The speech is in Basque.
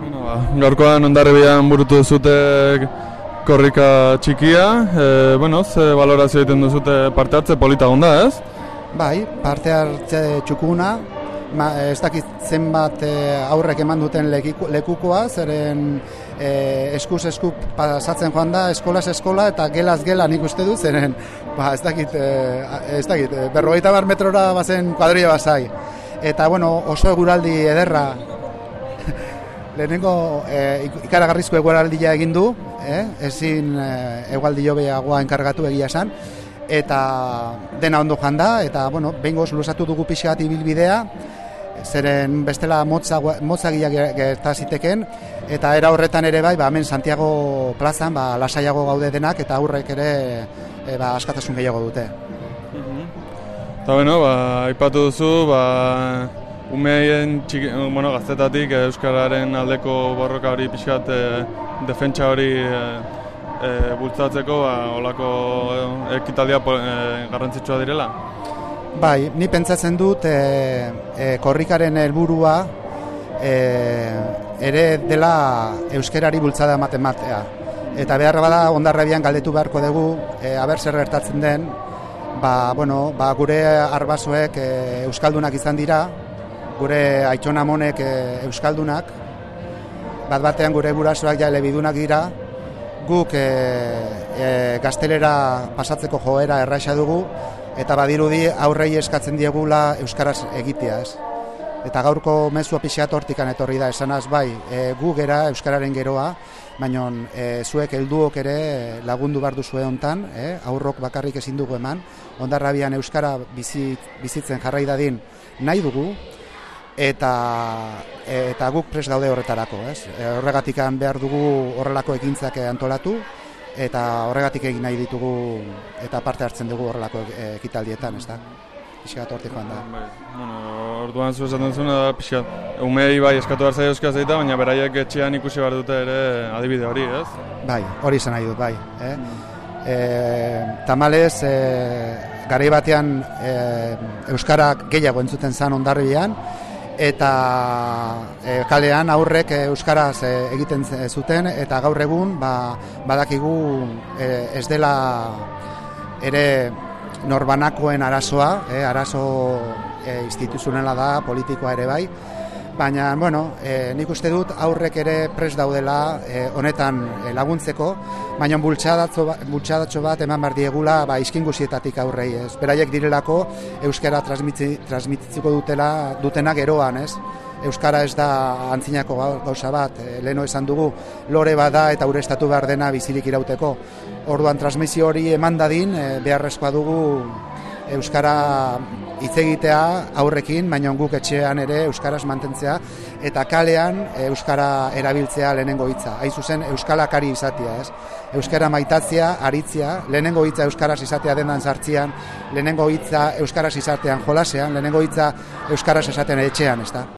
Bueno, ba, gaurkoan ondarribian burutu zute korrika txikia, e, bueno, ze valorazio egiten duzute parte hartze polita gonda, ez? Bai, parte hartze txukuna, ma, ez dakit zenbat e, aurrek eman duten lekiku, lekukoa, zeren e, eskuz esku pasatzen joan da, eskolaz eskola eta gelaz gela nik uste dut, zeren ba, ez dakit, e, ez dakit, e, berrogeita bar metrora bazen kuadrilla bazai. Eta, bueno, oso eguraldi ederra, lehenengo e, ikaragarrizko eguraldia egin du, eh? ezin e, egualdi jobeagoa enkargatu egia esan, eta dena ondo janda, eta, bueno, behingoz lusatu dugu pixat ibilbidea, zeren bestela motza, motzagia gerta ziteken, eta era horretan ere bai, ba, hemen Santiago plazan, ba, lasaiago gaude denak, eta aurrek ere e, ba, askatasun gehiago dute. Eta bueno, ba, ipatu duzu, ba, umeien txiki, bueno, gaztetatik Euskararen aldeko borroka hori pixkat e, defentsa hori e, e, bultzatzeko, ba, olako ekitaldia e, garrantzitsua direla? Bai, ni pentsatzen dut e, e, korrikaren helburua e, ere dela euskerari bultzada ematen matea. Eta beharra bada ondarrabian galdetu beharko dugu, e, aber zer gertatzen den, ba, bueno, ba, gure arbasoek e, euskaldunak izan dira, gure aitona monek e, euskaldunak, bat batean gure gurasoak ja elebidunak dira, guk e, e, gaztelera pasatzeko joera erraixa dugu, eta badirudi aurrei eskatzen diegula euskaraz egitea, ez? Eta gaurko mezua pixeat hortikan etorri da, esanaz bai, e, gu gera euskararen geroa, baina e, zuek helduok ere lagundu bar duzue hontan, e, aurrok bakarrik ezin dugu eman, ondarrabian euskara bizit, bizitzen jarrai dadin nahi dugu, eta eta guk pres gaude horretarako, ez? E, horregatik behar dugu horrelako ekintzak antolatu eta horregatik egin nahi ditugu eta parte hartzen dugu horrelako ekitaldietan, ez da? Pixkat hortik joan da. Bai, bueno, orduan zu esaten zuena da, pixkat, umei bai eskatu behar zaio euskaz egitea, baina beraiek etxean ikusi behar dute ere adibide hori, ez? Bai, hori izan nahi dut, bai. Eh? E, tamalez, e, garai batean e, Euskarak gehiago entzuten zan ondarribian, eta e, kalean aurrek euskaraz e, egiten zuten eta gaur egun ba, badakigu e, ez dela ere norbanakoen arazoa, e, arazo e, instituzionala da, politikoa ere bai, baina, bueno, e, nik uste dut aurrek ere pres daudela e, honetan e, laguntzeko, baina bultxadatxo bat eman behar diegula ba, iskingusietatik aurrei, ez? Beraiek direlako euskara transmititziko dutela dutena geroan, ez? Euskara ez da antzinako gauza bat, e, leno esan dugu, lore bada eta urestatu behar dena bizirik irauteko. Orduan transmisio hori eman dadin, e, beharrezkoa dugu euskara hitz egitea aurrekin, baina guk etxean ere euskaraz mantentzea eta kalean euskara erabiltzea lehenengo hitza. Hain zuzen euskalakari izatea, ez? Euskara maitatzea, aritzea, lehenengo hitza euskaraz izatea dendan sartzian, lehenengo hitza euskaraz izatean jolasean, lehenengo hitza euskaraz esaten etxean, ezta?